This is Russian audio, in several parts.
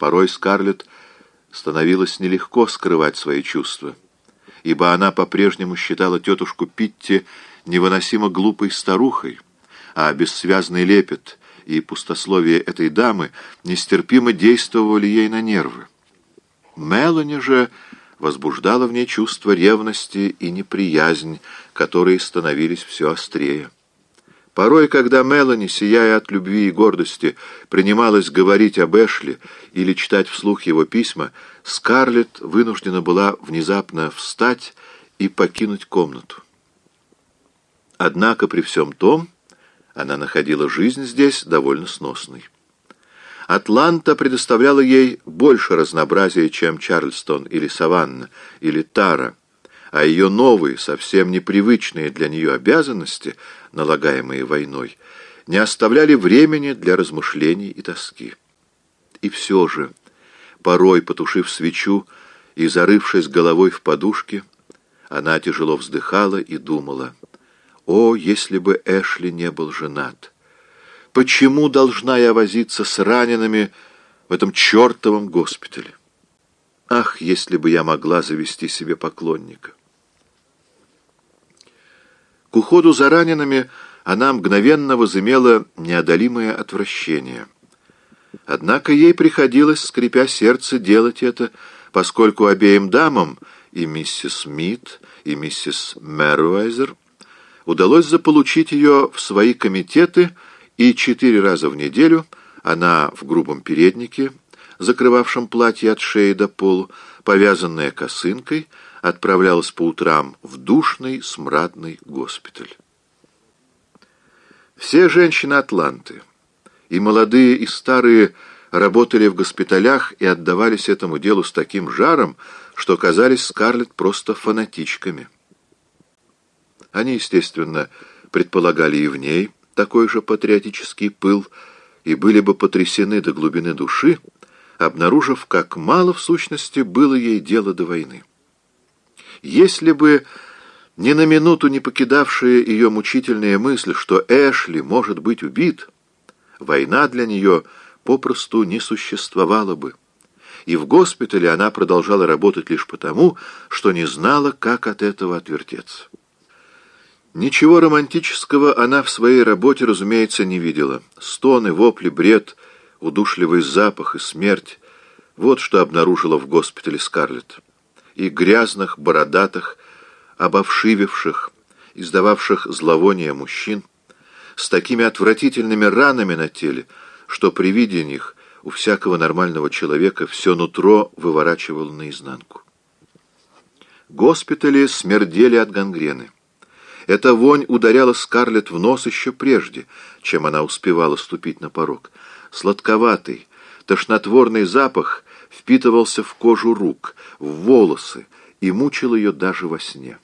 Порой Скарлетт становилось нелегко скрывать свои чувства, ибо она по-прежнему считала тетушку Питти невыносимо глупой старухой, а бессвязный лепет и пустословие этой дамы нестерпимо действовали ей на нервы. Мелани же возбуждала в ней чувство ревности и неприязнь, которые становились все острее. Порой, когда Мелани, сияя от любви и гордости, принималась говорить об Эшли или читать вслух его письма, Скарлетт вынуждена была внезапно встать и покинуть комнату. Однако при всем том она находила жизнь здесь довольно сносной. Атланта предоставляла ей больше разнообразия, чем Чарльстон или Саванна или Тара, а ее новые, совсем непривычные для нее обязанности, налагаемые войной, не оставляли времени для размышлений и тоски. И все же, порой потушив свечу и зарывшись головой в подушке, она тяжело вздыхала и думала, «О, если бы Эшли не был женат! Почему должна я возиться с ранеными в этом чертовом госпитале? Ах, если бы я могла завести себе поклонника!» К уходу за ранеными она мгновенно возымела неодолимое отвращение. Однако ей приходилось, скрипя сердце, делать это, поскольку обеим дамам, и миссис Смит, и миссис Мэруайзер, удалось заполучить ее в свои комитеты, и четыре раза в неделю она в грубом переднике, закрывавшем платье от шеи до полу, повязанная косынкой, отправлялась по утрам в душный, смрадный госпиталь. Все женщины Атланты, и молодые, и старые, работали в госпиталях и отдавались этому делу с таким жаром, что казались Скарлетт просто фанатичками. Они, естественно, предполагали и в ней такой же патриотический пыл, и были бы потрясены до глубины души, обнаружив, как мало в сущности было ей дела до войны. Если бы ни на минуту не покидавшая ее мучительная мысль, что Эшли может быть убит, война для нее попросту не существовала бы. И в госпитале она продолжала работать лишь потому, что не знала, как от этого отвертеться. Ничего романтического она в своей работе, разумеется, не видела. Стоны, вопли, бред, удушливый запах и смерть — вот что обнаружила в госпитале Скарлетт и грязных, бородатых, обовшививших, издававших зловоние мужчин, с такими отвратительными ранами на теле, что при виде них у всякого нормального человека все нутро выворачивало наизнанку. Госпитали смердели от гангрены. Эта вонь ударяла Скарлетт в нос еще прежде, чем она успевала ступить на порог. Сладковатый, тошнотворный запах впитывался в кожу рук, в волосы и мучил ее даже во сне.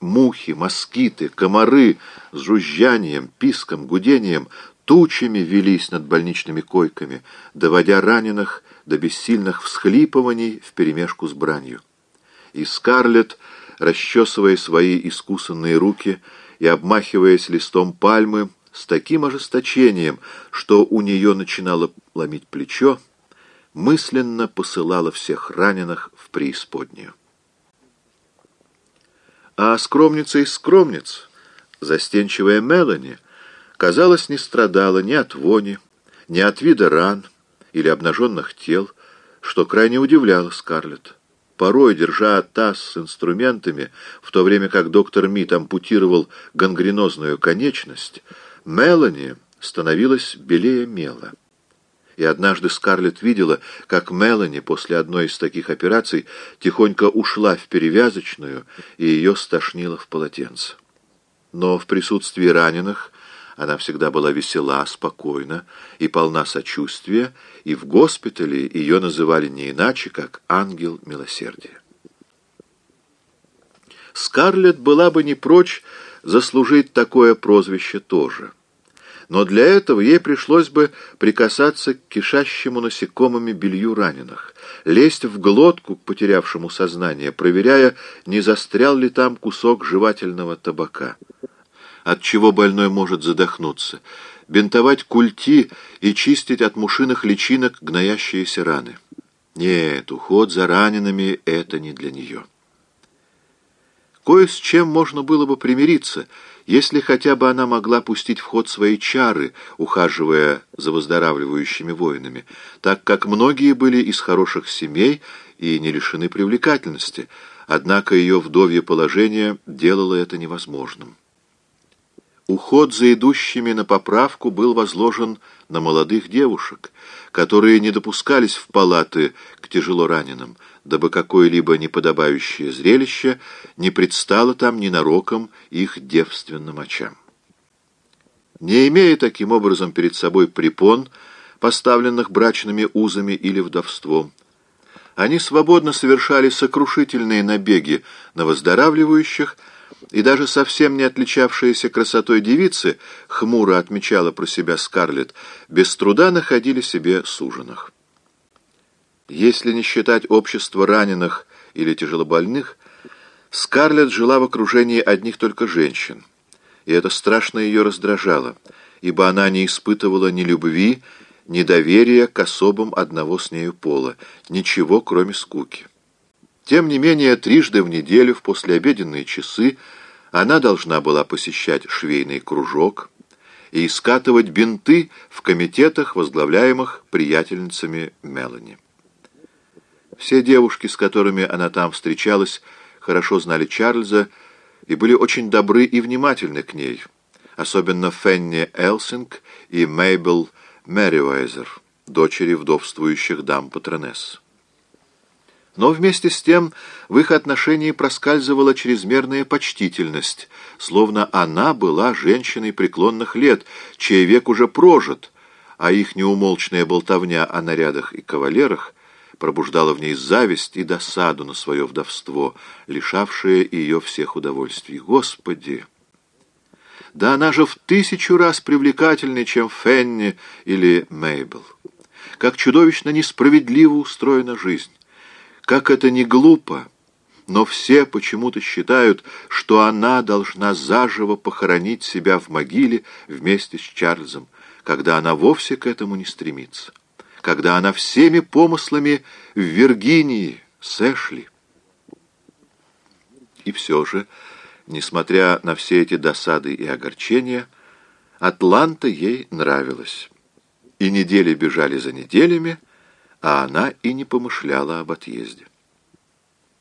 Мухи, москиты, комары с жужжанием, писком, гудением тучами велись над больничными койками, доводя раненых до бессильных всхлипываний вперемешку с бранью. И Скарлетт, расчесывая свои искусанные руки и обмахиваясь листом пальмы, с таким ожесточением, что у нее начинало ломить плечо, мысленно посылала всех раненых в преисподнюю. А скромница из скромниц, застенчивая Мелани, казалось, не страдала ни от вони, ни от вида ран или обнаженных тел, что крайне удивляло Скарлетт. Порой, держа таз с инструментами, в то время как доктор Мит ампутировал гангренозную конечность, Мелани становилась белее мела. И однажды Скарлетт видела, как Мелани после одной из таких операций тихонько ушла в перевязочную, и ее стошнило в полотенце. Но в присутствии раненых она всегда была весела, спокойна и полна сочувствия, и в госпитале ее называли не иначе, как ангел милосердия. Скарлетт была бы не прочь заслужить такое прозвище тоже — но для этого ей пришлось бы прикасаться к кишащему насекомыми белью раненых, лезть в глотку к потерявшему сознание, проверяя, не застрял ли там кусок жевательного табака, от чего больной может задохнуться, бинтовать культи и чистить от мушиных личинок гноящиеся раны. Нет, уход за ранеными — это не для нее. Кое с чем можно было бы примириться, если хотя бы она могла пустить в ход свои чары, ухаживая за выздоравливающими воинами, так как многие были из хороших семей и не лишены привлекательности, однако ее вдовье положение делало это невозможным. Уход за идущими на поправку был возложен на молодых девушек, которые не допускались в палаты к тяжело раненым, дабы какое-либо неподобающее зрелище не предстало там ненароком их девственным очам. Не имея таким образом перед собой препон, поставленных брачными узами или вдовством, они свободно совершали сокрушительные набеги на выздоравливающих, и даже совсем не отличавшиеся красотой девицы, хмуро отмечала про себя Скарлетт, без труда находили себе суженых. Если не считать общество раненых или тяжелобольных, Скарлетт жила в окружении одних только женщин, и это страшно ее раздражало, ибо она не испытывала ни любви, ни доверия к особам одного с нею пола, ничего, кроме скуки. Тем не менее, трижды в неделю в послеобеденные часы она должна была посещать швейный кружок и скатывать бинты в комитетах, возглавляемых приятельницами Мелани. Все девушки, с которыми она там встречалась, хорошо знали Чарльза и были очень добры и внимательны к ней, особенно Фенни Элсинг и Мейбл Мэривайзер, дочери вдовствующих дам Патронесс. Но вместе с тем в их отношении проскальзывала чрезмерная почтительность, словно она была женщиной преклонных лет, чей век уже прожит, а их неумолчная болтовня о нарядах и кавалерах пробуждала в ней зависть и досаду на свое вдовство, лишавшее ее всех удовольствий. Господи! Да она же в тысячу раз привлекательнее, чем Фенни или Мейбл. Как чудовищно несправедливо устроена жизнь. Как это не глупо, но все почему-то считают, что она должна заживо похоронить себя в могиле вместе с Чарльзом, когда она вовсе к этому не стремится, когда она всеми помыслами в Виргинии с Эшли. И все же, несмотря на все эти досады и огорчения, Атланта ей нравилась. И недели бежали за неделями, а она и не помышляла об отъезде.